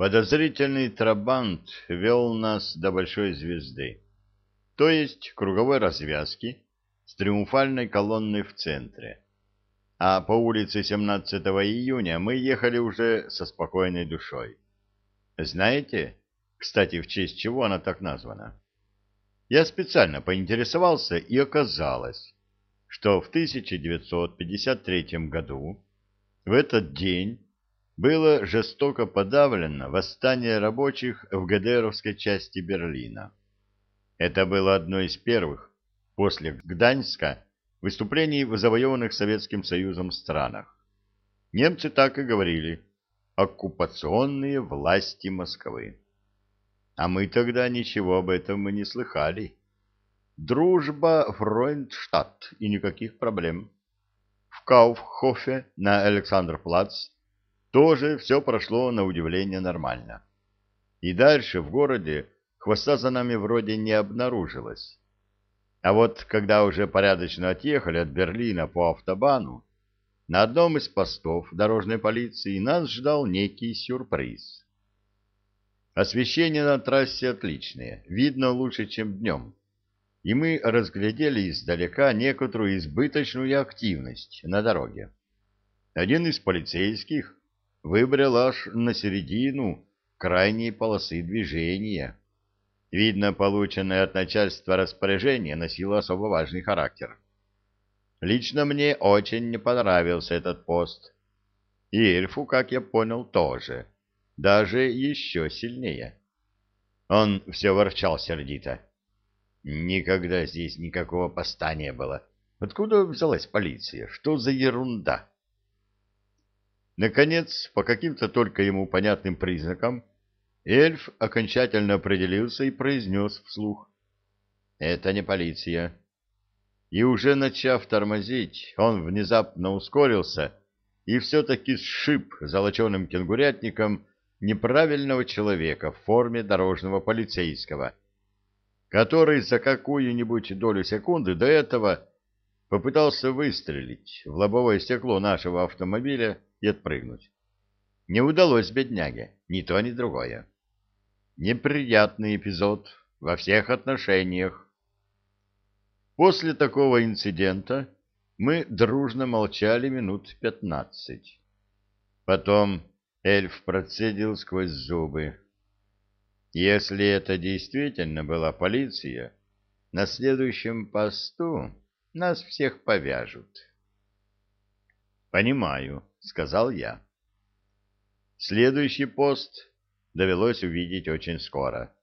Подозрительный трабант вел нас до большой звезды, то есть круговой развязки с триумфальной колонной в центре. А по улице 17 июня мы ехали уже со спокойной душой. Знаете, кстати, в честь чего она так названа? Я специально поинтересовался, и оказалось, что в 1953 году, в этот день, было жестоко подавлено восстание рабочих в ГДРовской части Берлина. Это было одно из первых, после Гданьска, выступлений в завоеванных Советским Союзом странах. Немцы так и говорили «оккупационные власти Москвы». А мы тогда ничего об этом и не слыхали. Дружба, Фройндштадт и никаких проблем. В Кауфхофе на Александрплац тоже все прошло на удивление нормально. И дальше в городе хвоста за нами вроде не обнаружилось. А вот когда уже порядочно отъехали от Берлина по автобану, на одном из постов дорожной полиции нас ждал некий сюрприз. Освещение на трассе отличное, видно лучше, чем днем. И мы разглядели издалека некоторую избыточную активность на дороге. Один из полицейских выбрал аж на середину крайней полосы движения. Видно, полученное от начальства распоряжение носило особо важный характер. Лично мне очень не понравился этот пост. И эльфу, как я понял, тоже. Даже еще сильнее. Он все ворчал сердито. Никогда здесь никакого поста не было. Откуда взялась полиция? Что за ерунда? Наконец, по каким-то только ему понятным признакам, эльф окончательно определился и произнес вслух. «Это не полиция». И уже начав тормозить, он внезапно ускорился и все-таки сшиб золоченым кенгурятником неправильного человека в форме дорожного полицейского, который за какую-нибудь долю секунды до этого попытался выстрелить в лобовое стекло нашего автомобиля и отпрыгнуть. Не удалось бедняге ни то, ни другое. Неприятный эпизод во всех отношениях. После такого инцидента мы дружно молчали минут пятнадцать. Потом эльф процедил сквозь зубы. Если это действительно была полиция, на следующем посту нас всех повяжут. Понимаю, — сказал я. Следующий пост довелось увидеть очень скоро,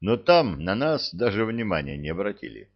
но там на нас даже внимания не обратили.